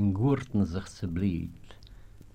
in gurten sich zu blieb.